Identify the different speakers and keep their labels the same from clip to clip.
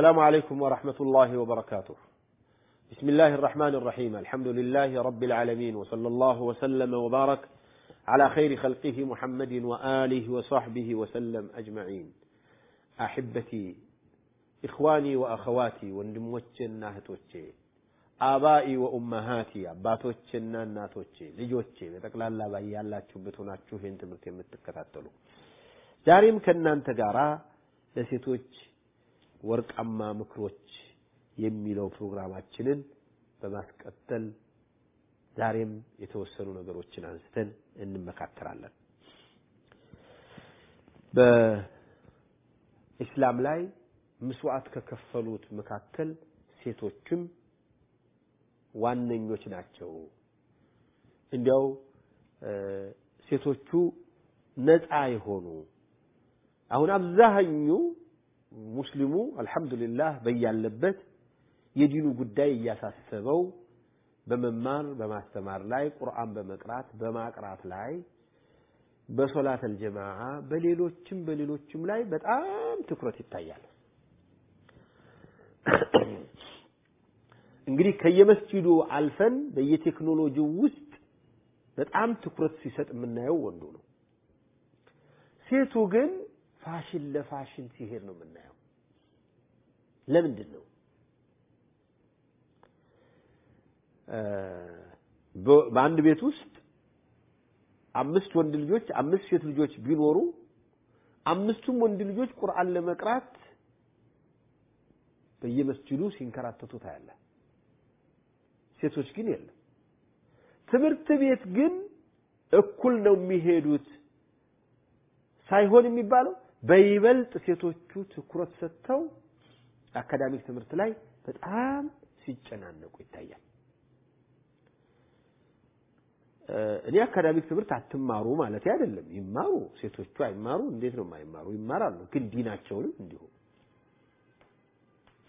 Speaker 1: السلام عليكم ورحمة الله وبركاته بسم الله الرحمن الرحيم الحمد لله رب العالمين وصلى الله وسلم وبارك على خير خلقه محمد وآله وصحبه وسلم أجمعين أحبتي إخواني وأخواتي ወንድሞቼና እህቶቼ አባኢ ወኡመሃቲ አባቶቼና እናቶቼ ልጆቼ በጠቅላላ ባይ ያላችሁበት ሆናችሁ ይህን ትምህርት የምትከታተሉ ዛሬም ከእናንተ ጋራ ለሴቶች ወርቃማ ምክሮች የሚለው ፕሮግራማችንን በማስቀጠል ዛሬም የተወሰኑ ነገሮችን አንስተን እንመካከራለን። በኢስላም ላይ ምስዋዕት ከከፈሉት መካከል ሴቶችም ዋነኞች ናቸው። እንዲያው ሴቶቹ ነፃ የሆኑ አሁን አብዛኛው ሙስሊሙ አልሐምዱሊላህ በያለበት የዲኑ ጉዳይ እያሳሰበው በመማር በማስተማር ላይ ቁርአን በመቅራት በማቅራት ላይ በሶላት አልጀማዓ በሌሎችም በሌሎችም ላይ በጣም ትኩረት ይታያል። እንግዲህ ከየመስጂዱ አልፈን በየቴክኖሎጂው ውስጥ በጣም ትኩረት ሲሰጥ የምናየው ወንዱ ነው። ሴቱ ግን ፋሽን ለፋሽን ሲሄድ ነው የምናየው። ለምንድን ነው? በአንድ ቤት ውስጥ አምስት ወንድ ልጆች አምስት ሴት ልጆች ቢኖሩ አምስቱም ወንድ ልጆች ቁርአን ለመቅራት በየመስጂዱ ሲንከራተቱ ታያለህ። ሴቶች ግን የለም። ትምህርት ቤት ግን እኩል ነው የሚሄዱት ሳይሆን የሚባለው በይበልጥ ሴቶቹ ትኩረት ሰጥተው አካዳሚክ ትምህርት ላይ በጣም ሲጨናነቁ ይታያል። እኔ አካዳሚክ ትምህርት አትማሩ ማለት አይደለም። ይማሩ፣ ሴቶቹ አይማሩ። እንዴት ነው የማይማሩ? ይማራሉ። ግን ዲናቸውንም እንዲሁ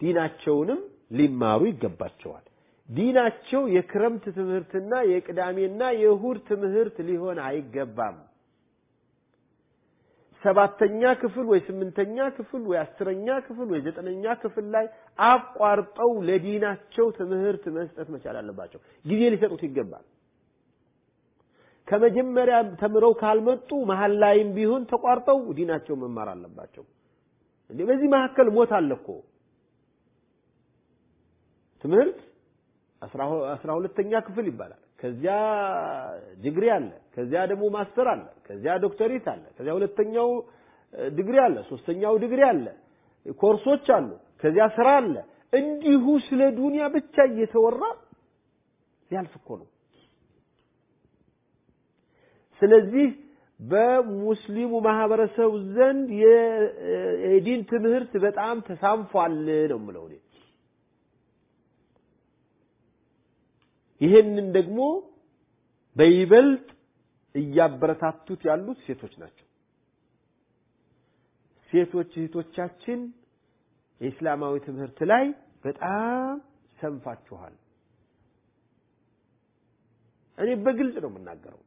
Speaker 1: ዲናቸውንም ሊማሩ ይገባቸዋል። ዲናቸው የክረምት ትምህርትና የቅዳሜና የእሁድ ትምህርት ሊሆን አይገባም። ሰባተኛ ክፍል ወይ ስምንተኛ ክፍል ወይ አስረኛ ክፍል ወይ ዘጠነኛ ክፍል ላይ አቋርጠው ለዲናቸው ትምህርት መስጠት መቻል አለባቸው። ጊዜ ሊሰጡት ይገባል። ከመጀመሪያ ተምረው ካልመጡ መሀል ላይም ቢሆን ተቋርጠው ዲናቸው መማር አለባቸው። እንዴ በዚህ መካከል ሞት አለ እኮ ትምህርት አስራ ሁለተኛ ክፍል ይባላል። ከዚያ ዲግሪ አለ፣ ከዚያ ደግሞ master አለ፣ ከዚያ ዶክትሬት አለ፣ ከዚያ ሁለተኛው ዲግሪ አለ፣ ሶስተኛው ዲግሪ አለ፣ ኮርሶች አሉ፣ ከዚያ ስራ አለ። እንዲሁ ስለ ዱንያ ብቻ እየተወራ ሊያልፍ እኮ ነው። ስለዚህ በሙስሊሙ ማህበረሰብ ዘንድ የዲን ትምህርት በጣም ተሳንፏል ነው የምለው እኔ። ይሄንን ደግሞ በይበልጥ እያበረታቱት ያሉት ሴቶች ናቸው። ሴቶች እህቶቻችን የእስላማዊ ትምህርት ላይ በጣም ሰንፋችኋል። እኔ በግልጽ ነው የምናገረው።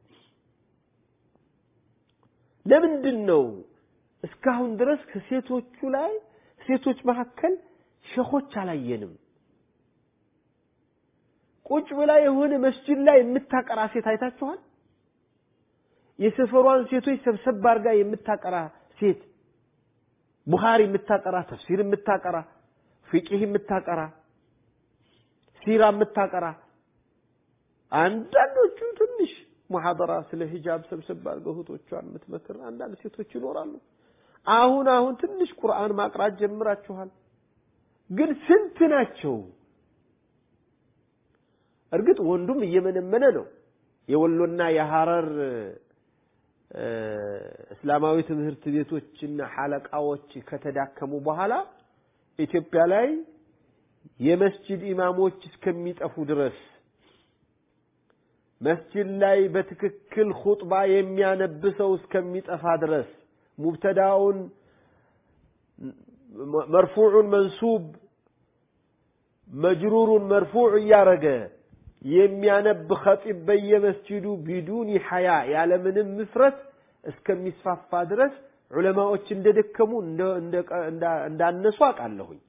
Speaker 1: ለምንድን ነው እስካሁን ድረስ ከሴቶቹ ላይ ሴቶች መካከል ሸኾች አላየንም? ቁጭ ብላ የሆነ መስጂድ ላይ የምታቀራ ሴት አይታችኋል? የሰፈሯን ሴቶች ሰብሰብ አድርጋ የምታቀራ ሴት ቡኻሪ የምታቀራ፣ ተፍሲር የምታቀራ፣ ፊቂህ የምታቀራ፣ ሲራ የምታቀራ አንዳንዶቹ ትንሽ ሙሐደራ ስለ ሂጃብ ሰብሰብ አድርገው እህቶቿን የምትመክር አንዳንድ ሴቶች ይኖራሉ። አሁን አሁን ትንሽ ቁርአን ማቅራት ጀምራችኋል። ግን ስንት ናቸው? እርግጥ ወንዱም እየመነመነ ነው። የወሎና የሐረር እስላማዊ ትምህርት ቤቶችና ሐለቃዎች ከተዳከሙ በኋላ ኢትዮጵያ ላይ የመስጂድ ኢማሞች እስከሚጠፉ ድረስ መስጂድ ላይ በትክክል ኹጥባ የሚያነብሰው እስከሚጠፋ ድረስ ሙብተዳውን መርፉዑን መንሱብ መጅሩሩን መርፉዕ እያረገ የሚያነብ ኸጢብ በየመስጂዱ ቢዱኒ ሐያ ያለምንም ምፍረት እስከሚስፋፋ ድረስ ዑለማዎች እንደደከሙ እንዳነሱ አውቃለሁኝ።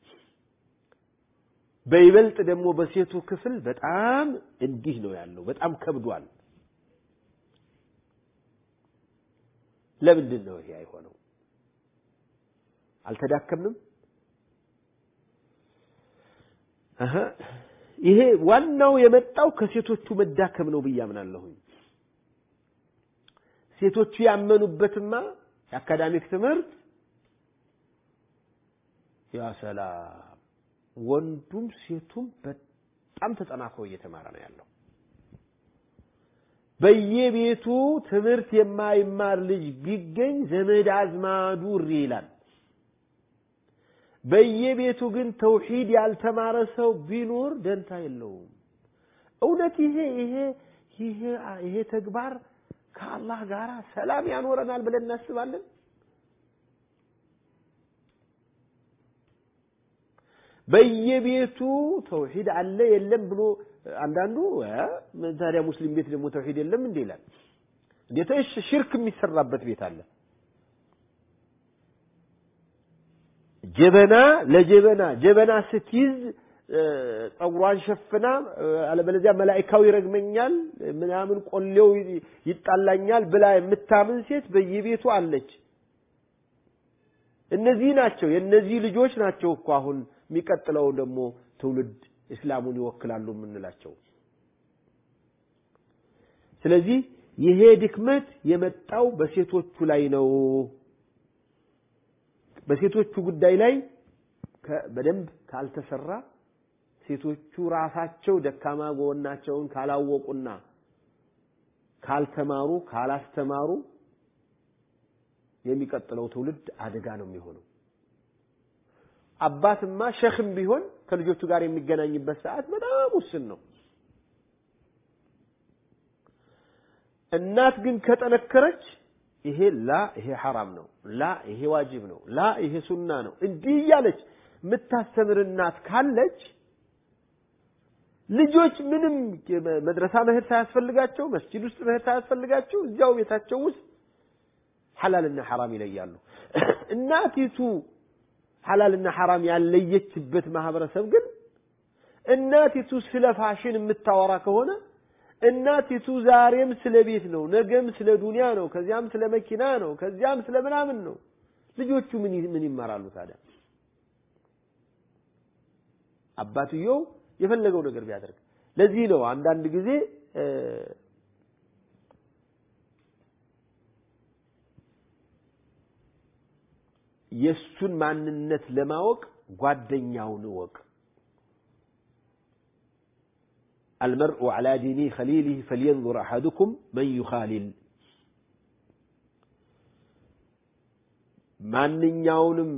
Speaker 1: በይበልጥ ደግሞ በሴቱ ክፍል በጣም እንዲህ ነው ያለው፣ በጣም ከብዷል። ለምንድን ነው ይሄ አይሆነው? አልተዳከምንም? ይሄ ዋናው የመጣው ከሴቶቹ መዳከም ነው ብዬ አምናለሁኝ። ሴቶቹ ያመኑበትማ የአካዳሚክ ትምህርት ያ ወንዱም ሴቱም በጣም ተጠናክሮ እየተማረ ነው ያለው። በየቤቱ ትምህርት የማይማር ልጅ ቢገኝ ዘመድ አዝማዱ እሪ ይላል። በየቤቱ ግን ተውሂድ ያልተማረ ሰው ቢኖር ደንታ የለውም። እውነት ይሄ ይሄ ይሄ ይሄ ተግባር ከአላህ ጋር ሰላም ያኖረናል ብለን እናስባለን? በየቤቱ ተውሂድ አለ የለም ብሎ አንዳንዱ ታዲያ ሙስሊም ቤት ደግሞ ተውሂድ የለም እንዴ ይላል። እንዴት ሽርክ የሚሰራበት ቤት አለ። ጀበና ለጀበና ጀበና ስትይዝ ጸጉሯን ሸፍና አለበለዚያ መላኢካው ይረግመኛል ምናምን ቆሌው ይጣላኛል ብላ የምታምን ሴት በየቤቱ አለች። እነዚህ ናቸው የእነዚህ ልጆች ናቸው እኮ አሁን የሚቀጥለው ደግሞ ትውልድ እስላሙን ይወክላሉ የምንላቸው። ስለዚህ ይሄ ድክመት የመጣው በሴቶቹ ላይ ነው። በሴቶቹ ጉዳይ ላይ በደንብ ካልተሰራ ሴቶቹ ራሳቸው ደካማ ጎናቸውን ካላወቁና ካልተማሩ ካላስተማሩ የሚቀጥለው ትውልድ አደጋ ነው የሚሆነው። አባትማ ሸክም ቢሆን ከልጆቹ ጋር የሚገናኝበት ሰዓት በጣም ውስን ነው። እናት ግን ከጠነከረች ይሄ ላ ይሄ ሐራም ነው፣ ላ ይሄ ዋጅብ ነው፣ ላ ይሄ ሱና ነው። እንዲህ እያለች የምታስተምር እናት ካለች ልጆች ምንም መድረሳ መሄድ ሳያስፈልጋቸው መስጂድ ውስጥ መሄድ ሳያስፈልጋቸው እዚያው ቤታቸው ውስጥ ሐላልና ሐራም ይለያሉ። እናቲቱ ሐላልና ሐራም ያለየችበት ማህበረሰብ ግን እናቲቱ ስለ ፋሽን የምታወራ ከሆነ እናቲቱ ዛሬም ስለ ቤት ነው፣ ነገም ስለ ዱንያ ነው፣ ከዚያም ስለ መኪና ነው፣ ከዚያም ስለ ምናምን ነው። ልጆቹ ምን ምን ይማራሉ ታዲያ? አባትየው የፈለገው ነገር ቢያደርግ። ለዚህ ነው አንዳንድ ጊዜ የእሱን ማንነት ለማወቅ ጓደኛውን እወቅ። المرء على دين خليله فلينظر أحدكم من يخالل ማንኛውንም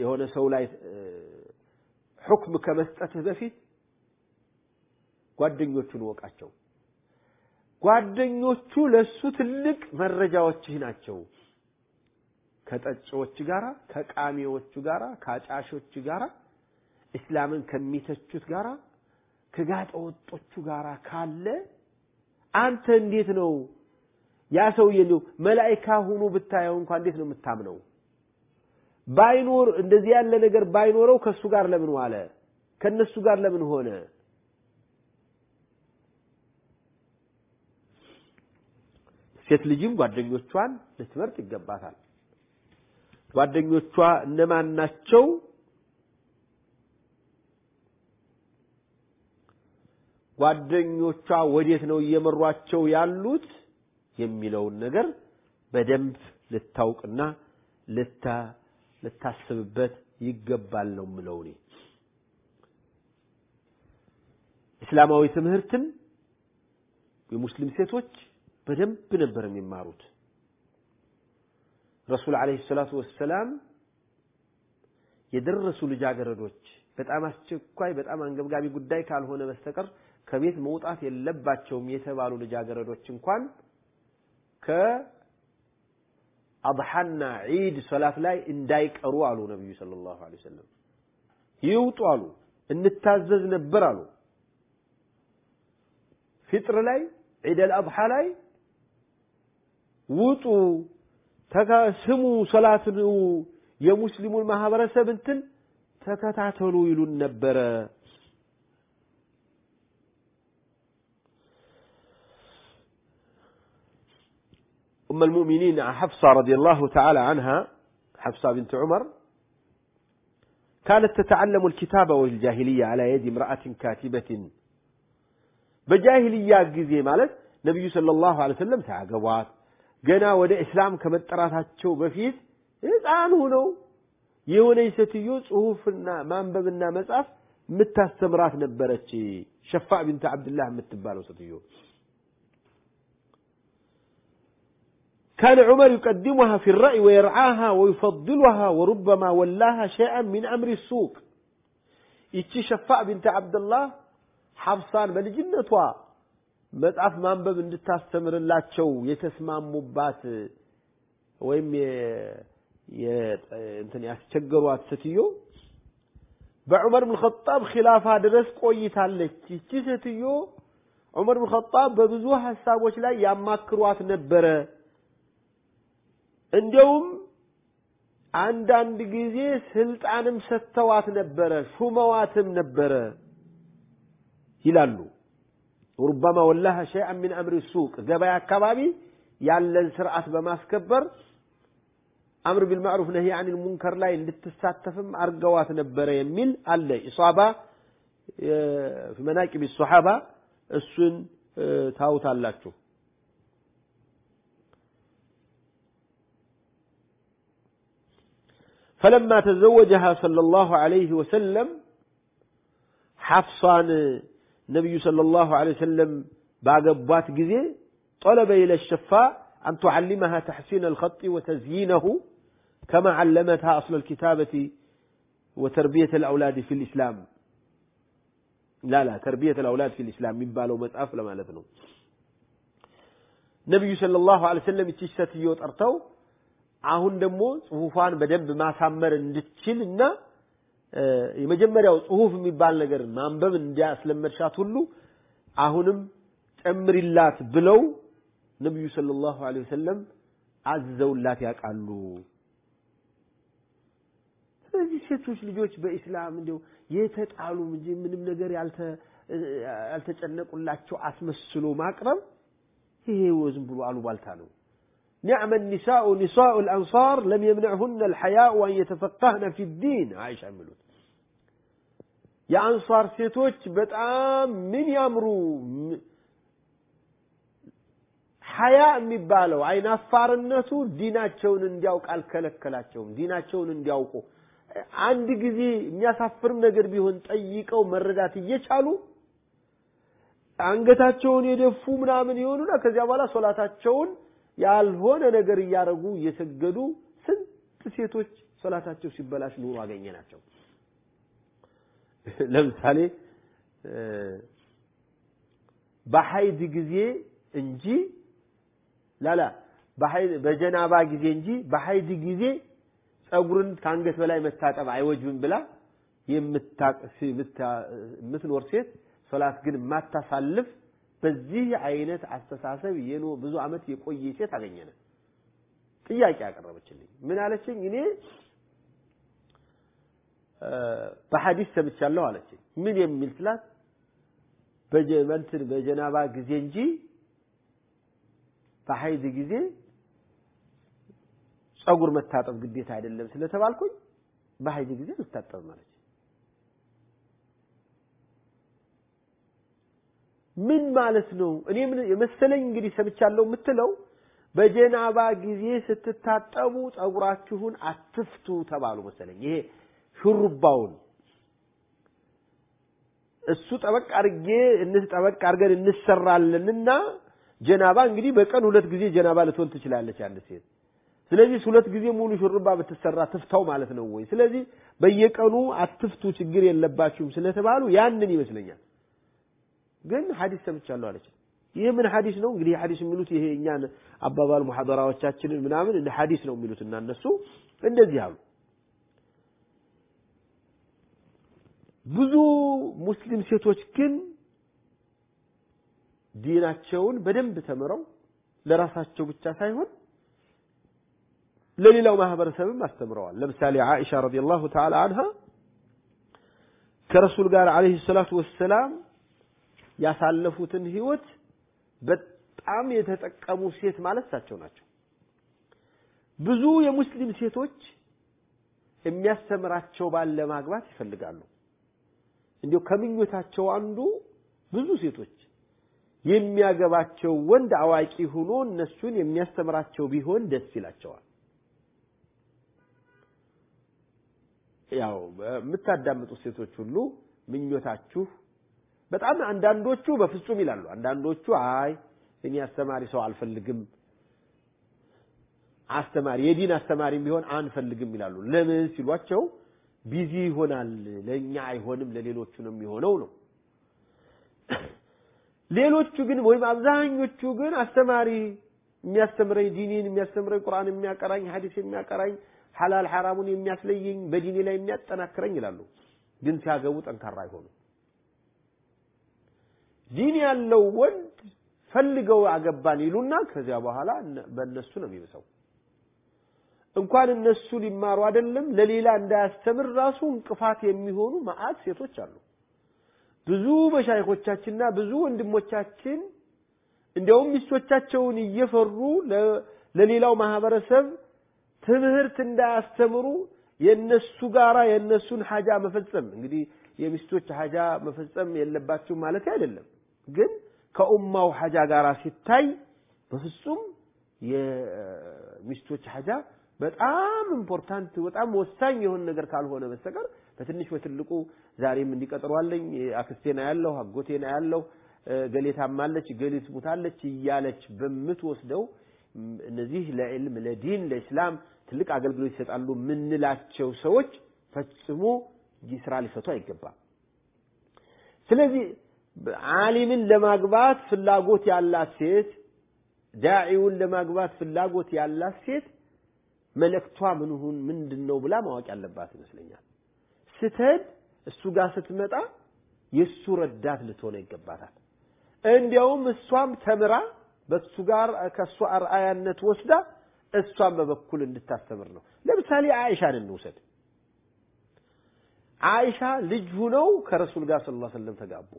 Speaker 1: የሆነ ሰው ላይ ሑክም ከመስጠትህ በፊት ጓደኞቹን እወቃቸው። ጓደኞቹ ለሱ ትልቅ መረጃዎችህ ናቸው። ከጠጪዎች ጋራ፣ ከቃሚዎቹ ጋራ፣ ከአጫሾቹ ጋራ፣ እስላምን ከሚተቹት ጋራ፣ ከጋጠ ወጦቹ ጋራ ካለ አንተ እንዴት ነው ያ ሰውዬ ነው መላኢካ ሁኑ ብታየው እንኳን እንዴት ነው የምታምነው? ባይኖር እንደዚህ ያለ ነገር ባይኖረው ከሱ ጋር ለምን ዋለ? ከነሱ ጋር ለምን ሆነ? ሴት ልጅም ጓደኞቿን ልትመርጥ ይገባታል። ጓደኞቿ እነማን ናቸው? ጓደኞቿ ወዴት ነው እየመሯቸው ያሉት የሚለውን ነገር በደንብ ልታውቅና ልታ ልታስብበት ይገባል ነው የምለው እኔ። እስላማዊ ትምህርትን የሙስሊም ሴቶች በደንብ ነበር የሚማሩት። ረሱል ዓለይሂ ሰላቱ ወሰላም የደረሱ ልጃገረዶች በጣም አስቸኳይ በጣም አንገብጋቢ ጉዳይ ካልሆነ በስተቀር ከቤት መውጣት የለባቸውም የተባሉ ልጃገረዶች እንኳን ከአድሓና ዒድ ሶላት ላይ እንዳይቀሩ አሉ ነቢዩ ሰለላሁ ዐለይሂ ወሰለም። ይውጡ አሉ። እንታዘዝ ነበር አሉ። ፊጥር ላይ ዒደል አድሓ ላይ ውጡ፣ ስሙ፣ ሶላትን የሙስሊሙን ማህበረሰብ እንትን ተከታተሉ ይሉን ነበረ። أم المؤمنين حفصة رضي الله تعالى عنها حفصة بنت عمر كانت تتعلم الكتابة والجاهلية على يد امرأة كاتبة بجاهلية جزي مالت نبي صلى الله عليه وسلم تعقبات جنا ودا إسلام كمتراتاتشو بفيت ሕፃን ሆነው የሆነች ሴትዮ ጽሁፍና ማንበብና መጻፍ የምታስተምራት ነበረች። ሸፋዕ ቢንት አብድላህ የምትባለው ሴትዮ كان عمر يقدمها في الرأي ويرعاها ويفضلها وربما ولاها شيئا من أمر السوق ይቺ ሸፋዕ ቢንት አብድላህ ሐፍሳን በልጅነቷ መጽሐፍ ማንበብ እንድታስተምርላቸው የተስማሙባት ወይም እንትን ያስቸገሯት ሴትዮ በዑመር ብን ኸጣብ ኺላፋ ድረስ ቆይታለች። ይቺ ሴትዮ ዑመር ብን ኸጣብ በብዙ ሐሳቦች ላይ ያማክሯት ነበረ። እንዲያውም አንዳንድ ጊዜ ስልጣንም ሰጥተዋት ነበረ፣ ሹመዋትም ነበረ ይላሉ። ሩበማ ወላሃ ሸይአን ሚን አምሪ ሱቅ ገበያ አካባቢ ያለን ስርዓት በማስከበር አምር ቢልማዕሩፍ ነህይ አኒል ሙንከር ላይ እንድትሳተፍም አርገዋት ነበረ የሚል አለ። ኢሷባ መናቂብ ሶሓባ እሱን ታውታላችሁ። فلما تزوجها صلى الله عليه وسلم حفصان النبي صلى الله عليه وسلم بعد بات قذي طلب إلى الشفاء أن تعلمها تحسين الخط وتزيينه كما علمتها أصل الكتابة وتربية الأولاد في الإسلام. لا لا تربية الأولاد في الإسلام من بالو متأف لما لفنو النبي صلى الله عليه وسلم اتشتت يوت أرتو አሁን ደግሞ ጽሁፏን በደንብ ማሳመር እንድትችል እና የመጀመሪያው ጽሁፍ የሚባል ነገር ማንበብ እንዲያስለመድሻት ሁሉ አሁንም ጨምሪላት ብለው ነቢዩ ሰለላሁ ዐለይሂ ወሰለም አዘውላት ያውቃሉ። ስለዚህ ሴቶች ልጆች በኢስላም እንዲያው የተጣሉ እንጂ ምንም ነገር ያልተጨነቁላቸው አስመስሎ ማቅረብ ይሄ ዝም ብሎ አሉባልታ ነው። نعم النساء نساء الأنصار لم يمنعهن الحياء وأن يتفقهن في الدين عائشة ملوت يا أنصار ሴቶች በጣም ምን ያምሩ ሐያ የሚባለው አይናፋርነቱ ዲናቸውን እንዲያውቅ አልከለከላቸውም። ዲናቸውን እንዲያውቁ አንድ ጊዜ የሚያሳፍርም ነገር ቢሆን ጠይቀው መረዳት እየቻሉ አንገታቸውን የደፉ ምናምን የሆኑና ከዚያ በኋላ ሶላታቸውን ያልሆነ ነገር እያደረጉ እየሰገዱ ስንት ሴቶች ሶላታቸው ሲበላሽ ኑሮ አገኘ ናቸው። ለምሳሌ በሐይድ ጊዜ እንጂ ላላ በጀናባ ጊዜ እንጂ በሐይድ ጊዜ ጸጉርን ከአንገት በላይ መታጠብ አይወጅብም ብላ የምትኖር ሴት ሶላት ግን የማታሳልፍ በዚህ አይነት አስተሳሰብ የኖ ብዙ ዓመት የቆየ ሴት አገኘነ። ጥያቄ ያቀረበችልኝ ምን አለችኝ? እኔ በሐዲስ ሰምቻለሁ አለችኝ። ምን የሚል ስላት በጀመንትን በጀናባ ጊዜ እንጂ በሐይድ ጊዜ ጸጉር መታጠብ ግዴታ አይደለም ስለተባልኩኝ በሐይድ ጊዜ አልታጠብም አለች። ምን ማለት ነው? እኔ የመሰለኝ እንግዲህ ሰምቻለሁ የምትለው በጀናባ ጊዜ ስትታጠቡ ጸጉራችሁን አትፍቱ ተባሉ መሰለኝ። ይሄ ሹሩባውን እሱ ጠበቅ አድርጌ እንስ ጠበቅ አድርገን እንሰራለንና ጀናባ እንግዲህ በቀን ሁለት ጊዜ ጀናባ ልትሆን ትችላለች አንድ ሴት። ስለዚህ ሁለት ጊዜ ሙሉ ሹርባ ብትሰራ ትፍታው ማለት ነው ወይ? ስለዚህ በየቀኑ አትፍቱ ችግር የለባችሁም ስለተባሉ ያንን ይመስለኛል። ግን ሐዲስ ሰምቻለሁ አለች። ይህ ምን ሐዲስ ነው እንግዲህ ሐዲስ የሚሉት ይሄ እኛን አባባል ሙሐደራዎቻችንን ምናምን እንደ ሐዲስ ነው የሚሉት እና እነሱ እንደዚህ አሉ። ብዙ ሙስሊም ሴቶች ግን ዲናቸውን በደንብ ተምረው ለራሳቸው ብቻ ሳይሆን ለሌላው ማህበረሰብም አስተምረዋል። ለምሳሌ ዓኢሻ ረዲየላሁ ተዓላ አንሃ ከረሱል ጋር ዓለይሂ ሰላቱ ወሰላም ያሳለፉትን ህይወት በጣም የተጠቀሙ ሴት ማለት እሳቸው ናቸው። ብዙ የሙስሊም ሴቶች የሚያስተምራቸው ባል ለማግባት ይፈልጋሉ። እንዲሁ ከምኞታቸው አንዱ ብዙ ሴቶች የሚያገባቸው ወንድ አዋቂ ሆኖ እነሱን የሚያስተምራቸው ቢሆን ደስ ይላቸዋል። ያው የምታዳምጡ ሴቶች ሁሉ ምኞታችሁ በጣም አንዳንዶቹ በፍጹም ይላሉ። አንዳንዶቹ አይ እኔ አስተማሪ ሰው አልፈልግም፣ አስተማሪ የዲን አስተማሪም ቢሆን አንፈልግም ይላሉ። ለምን ሲሏቸው busy ይሆናል፣ ለእኛ አይሆንም፣ ለሌሎቹ ነው የሚሆነው ነው። ሌሎቹ ግን ወይም አብዛኞቹ ግን አስተማሪ የሚያስተምረኝ ዲኔን የሚያስተምረኝ ቁርአን የሚያቀራኝ ሐዲስ የሚያቀራኝ ሐላል ሐራሙን የሚያስለየኝ በዲኔ ላይ የሚያጠናክረኝ ይላሉ። ግን ሲያገቡ ጠንካራ አይሆኑም። ዲን ያለው ወንድ ፈልገው አገባን ይሉና ከዚያ በኋላ በእነሱ ነው የሚብሰው። እንኳን እነሱ ሊማሩ አይደለም ለሌላ እንዳያስተምር ራሱ እንቅፋት የሚሆኑ መዓት ሴቶች አሉ። ብዙ መሻይኮቻችንና ብዙ ወንድሞቻችን እንዲያውም ሚስቶቻቸውን እየፈሩ ለሌላው ማህበረሰብ ትምህርት እንዳያስተምሩ የነሱ ጋራ የነሱን ሐጃ መፈጸም እንግዲህ የሚስቶች ሐጃ መፈጸም የለባቸው ማለት አይደለም። ግን ከኡማው ሐጃ ጋር ሲታይ በፍጹም የሚስቶች ሐጃ በጣም important በጣም ወሳኝ የሆነ ነገር ካልሆነ በስተቀር በትንሽ በትልቁ ዛሬም እንዲቀጥሯለኝ አክስቴና ያለሁ አጎቴና ያለሁ ገሌ ታማለች ገሌ ሙታለች እያለች በምትወስደው እነዚህ ለዒልም ለዲን ለእስላም ትልቅ አገልግሎት ይሰጣሉ የምንላቸው ሰዎች ፈጽሞ ስራ ሊፈቱ አይገባም። ስለዚህ ዓሊምን ለማግባት ፍላጎት ያላት ሴት ዳዒውን ለማግባት ፍላጎት ያላት ሴት መልእክቷ ምንሁን ምንድን ነው ብላ ማወቅ ያለባት ይመስለኛል። ስትሄድ እሱ ጋር ስትመጣ የእሱ ረዳት ልትሆነ ይገባታል። እንዲያውም እሷም ተምራ በሱ ጋር ከእሷ አርአያነት ወስዳ እሷም በበኩል እንድታስተምር ነው። ለምሳሌ አይሻን እንውሰድ። አይሻ ልጅ ሁነው ከረሱል ጋር ሰለላሁ ዐለይሂ ወሰለም ተጋቡ።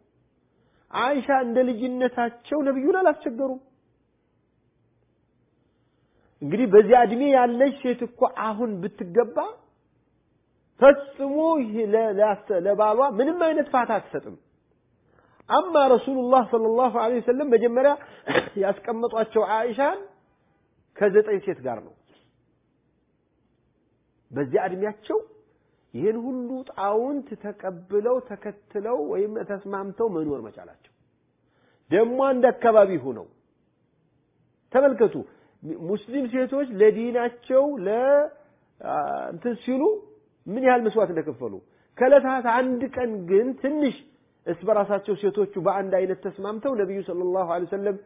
Speaker 1: አይሻ እንደ ልጅነታቸው ነብዩን አላስቸገሩም። እንግዲህ በዚያ እድሜ ያለች ሴት እኮ አሁን ብትገባ ፈጽሞ ለባሏ ምንም አይነት ፋታ አትሰጥም። አማ ረሱሉላህ ሰለላሁ ዐለይሂ ወሰለም መጀመሪያ ያስቀመጧቸው አይሻን ከዘጠኝ ሴት ጋር ነው። በዚያ እድሜያቸው ይህን ሁሉ ጣውንት ተቀብለው ተከትለው ወይም ተስማምተው መኖር መቻላቸው ደግሞ አንድ አካባቢ ሁነው ተመልከቱ። ሙስሊም ሴቶች ለዲናቸው ለእንትን ሲሉ ምን ያህል መስዋዕት እንደከፈሉ ከዕለታት አንድ ቀን ግን ትንሽ እስ በራሳቸው ሴቶቹ በአንድ አይነት ተስማምተው ነቢዩ ሰለላሁ ዐለይሂ ወሰለም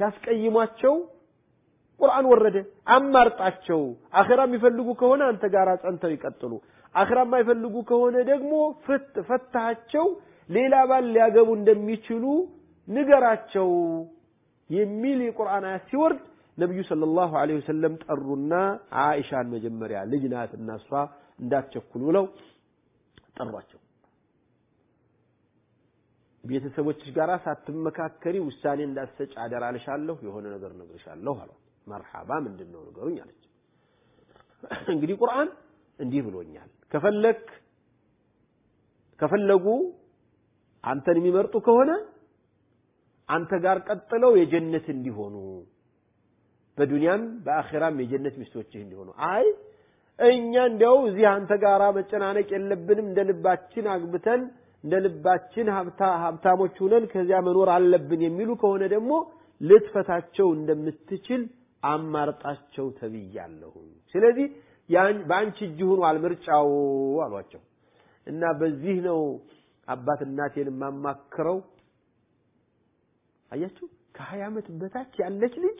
Speaker 1: ሲያስቀይሟቸው ቁርአን ወረደ። አማርጣቸው። አኺራ የሚፈልጉ ከሆነ አንተ ጋር ጸንተው ይቀጥሉ። አኺራ የማይፈልጉ ከሆነ ደግሞ ፈታቸው፣ ሌላ ባል ሊያገቡ እንደሚችሉ ንገራቸው የሚል የቁርአን አያት ሲወርድ ነቢዩ ሰለላሁ ዐለይሂ ወሰለም ጠሩና አይሻን መጀመሪያ ልጅ ናት እና እሷ እንዳትቸኩሉ ብለው ጠሯቸው። ቤተሰቦችሽ ጋር ሳትመካከሪ ውሳኔ እንዳትሰጭ አደራ የሆነ ነገር እነግርሻለሁ አሏት። መርሐባ ምንድን ነው ንገሩኝ አለች። እንግዲህ ቁርአን እንዲህ ብሎኛል፣ ከፈለክ ከፈለጉ አንተን የሚመርጡ ከሆነ አንተ ጋር ቀጥለው የጀነት እንዲሆኑ በዱንያም በአኺራም የጀነት ሚስቶችህ እንዲሆኑ አይ እኛ እንዲያው እዚህ አንተ ጋራ መጨናነቅ የለብንም እንደ ልባችን አግብተን እንደ ልባችን ሀብታሞች ሁነን ከዚያ መኖር አለብን የሚሉ ከሆነ ደግሞ ልትፈታቸው እንደምትችል አማርጣቸው ተብያለሁ። ስለዚህ በአንቺ እጅ ሆኗል ምርጫው አሏቸው እና በዚህ ነው አባት እናቴን የማማክረው። አያችሁ ከሀያ ዓመት በታች ያለች ልጅ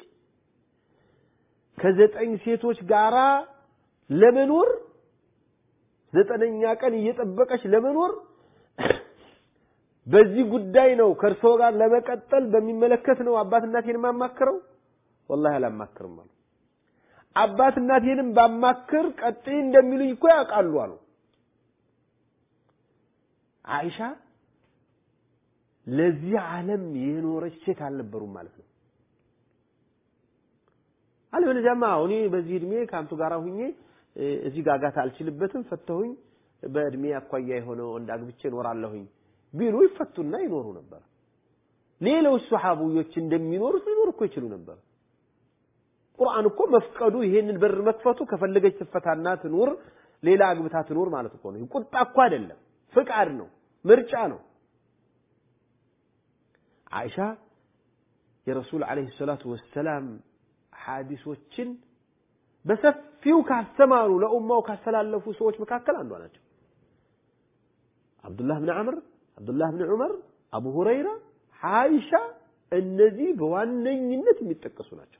Speaker 1: ከዘጠኝ ሴቶች ጋራ ለመኖር ዘጠነኛ ቀን እየጠበቀች ለመኖር በዚህ ጉዳይ ነው ከእርስዎ ጋር ለመቀጠል በሚመለከት ነው አባት እናቴን የማማክረው። ወላሂ አላማክርም አሉ። አባት እናቴንም ባማክር ቀጥይ እንደሚሉኝ እኮ ያውቃሉ አሉ። አይሻ ለዚህ ዓለም የኖረች ሴት አልነበሩም ማለት ነው። አለበለዚያማ እኔ በዚህ እድሜ ከአንቱ ጋር ሁኜ እዚህ ጋጋታ አልችልበትም፣ ፈተሁኝ፣ በእድሜ አኳያ የሆነ ወንድ አግብቼ እኖራለሁኝ ቢሉ ይፈቱና ይኖሩ ነበር። ሌሎች ሰሓቡዮች እንደሚኖሩት ሊኖሩ እኮ ይችሉ ነበር። ቁርአን እኮ መፍቀዱ ይሄንን በር መክፈቱ ከፈለገች ትፈታና ትኑር፣ ሌላ አግብታ ትኑር ማለት እኮ ነው። ቁጣ እኮ አይደለም፣ ፍቃድ ነው፣ ምርጫ ነው። አይሻ የረሱል ዓለይሂ ሰላቱ ወሰላም ሐዲሶችን በሰፊው ካስተማሩ ለኡማው ካስተላለፉ ሰዎች መካከል አንዷ ናቸው። አብዱላህ ብን ዐምር፣ አብዱላህ ብን ዑመር፣ አቡ ሁረይራ፣ አይሻ እነዚህ በዋነኝነት የሚጠቀሱ ናቸው።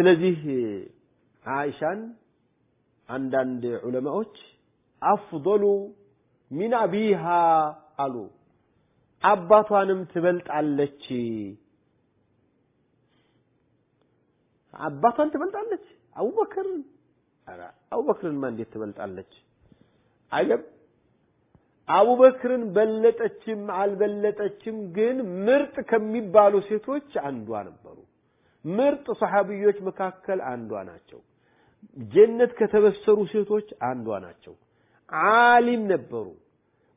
Speaker 1: ስለዚህ አይሻን አንዳንድ ዑለማዎች አፍضሉ ሚን አቢሃ አሉ። አባቷንም ትበልጣለች። አባቷን ትበልጣለች። አቡበክርን አቡበክርንማ እንዴት ትበልጣለች? አይገም አቡበክርን በለጠችም አልበለጠችም፣ ግን ምርጥ ከሚባሉ ሴቶች አንዷ ነበሩ። ምርጥ ሰሐቢዮች መካከል አንዷ ናቸው። ጀነት ከተበሰሩ ሴቶች አንዷ ናቸው። ዓሊም ነበሩ።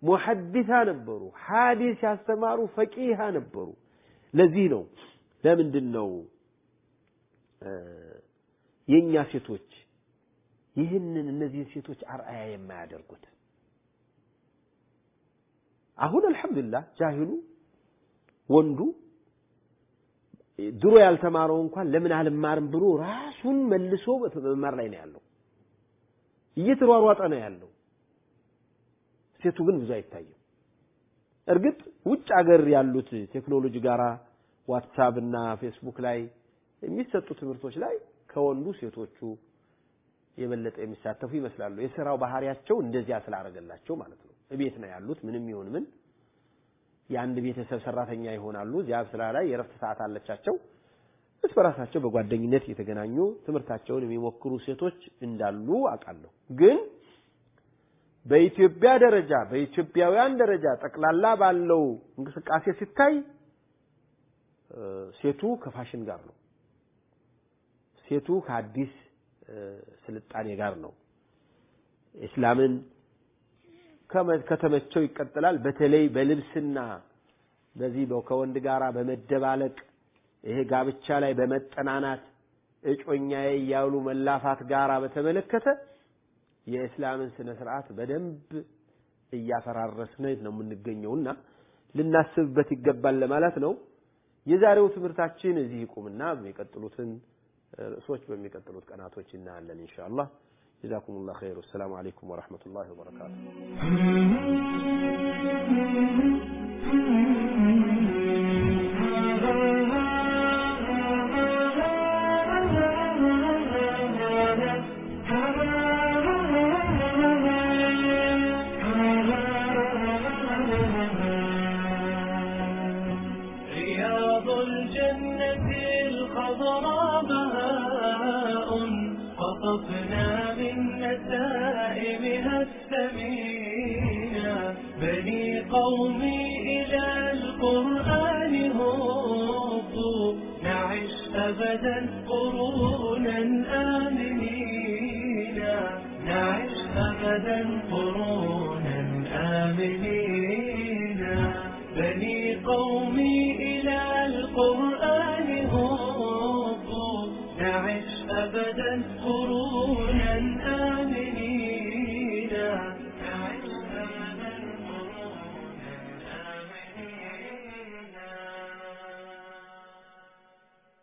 Speaker 1: ሙሐዲሳ ነበሩ። ሐዲስ ያስተማሩ ፈቂሃ ነበሩ። ለዚህ ነው ለምንድን ነው የኛ ሴቶች ይህንን እነዚህን ሴቶች አርአያ የማያደርጉት? አሁን አልሐምዱሊላህ ጃሂሉ ወንዱ ድሮ ያልተማረው እንኳን ለምን አልማርም ብሎ ራሱን መልሶ በመማር ላይ ነው ያለው። እየተሯሯጠ ነው ያለው። ሴቱ ግን ብዙ አይታይም። እርግጥ ውጭ ሀገር ያሉት ቴክኖሎጂ ጋራ ዋትሳፕ እና ፌስቡክ ላይ የሚሰጡ ትምህርቶች ላይ ከወንዱ ሴቶቹ የበለጠ የሚሳተፉ ይመስላሉ። የስራው ባህሪያቸው እንደዚያ ስላደረገላቸው ማለት ነው። እቤት ነው ያሉት። ምንም ይሁን ምን የአንድ ቤተሰብ ሰራተኛ ይሆናሉ። እዚያ ስራ ላይ የረፍት ሰዓት አለቻቸው። እርስ በራሳቸው በጓደኝነት የተገናኙ ትምህርታቸውን የሚሞክሩ ሴቶች እንዳሉ አውቃለሁ። ግን በኢትዮጵያ ደረጃ በኢትዮጵያውያን ደረጃ ጠቅላላ ባለው እንቅስቃሴ ሲታይ ሴቱ ከፋሽን ጋር ነው። ሴቱ ከአዲስ ስልጣኔ ጋር ነው። እስላምን ከተመቸው ይቀጥላል። በተለይ በልብስና በዚህ ከወንድ ጋራ በመደባለቅ ይሄ ጋብቻ ላይ በመጠናናት እጮኛዬ እያሉ መላፋት ጋራ በተመለከተ የእስላምን ስነ ስርዓት በደንብ እያፈራረስን ነው የምንገኘውና ልናስብበት ይገባል ለማለት ነው። የዛሬው ትምህርታችን እዚህ ይቁምና በሚቀጥሉትን ርዕሶች በሚቀጥሉት ቀናቶች እናያለን ኢንሻአላህ። جزاكم الله خير. والسلام عليكم ورحمة الله وبركاته.
Speaker 2: الخضراء قطفنا من نسائمها الثمينة بني قومي